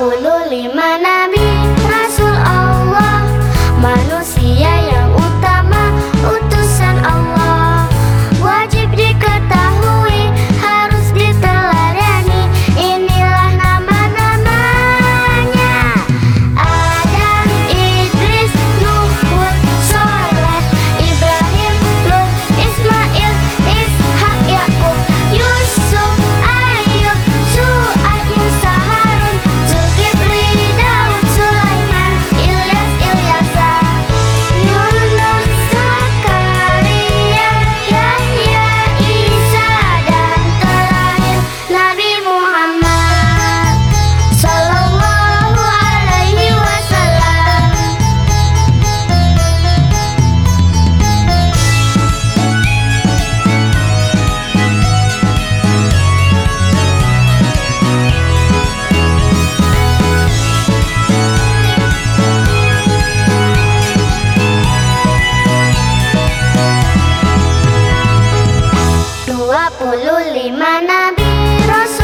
Polo lima nabi rasul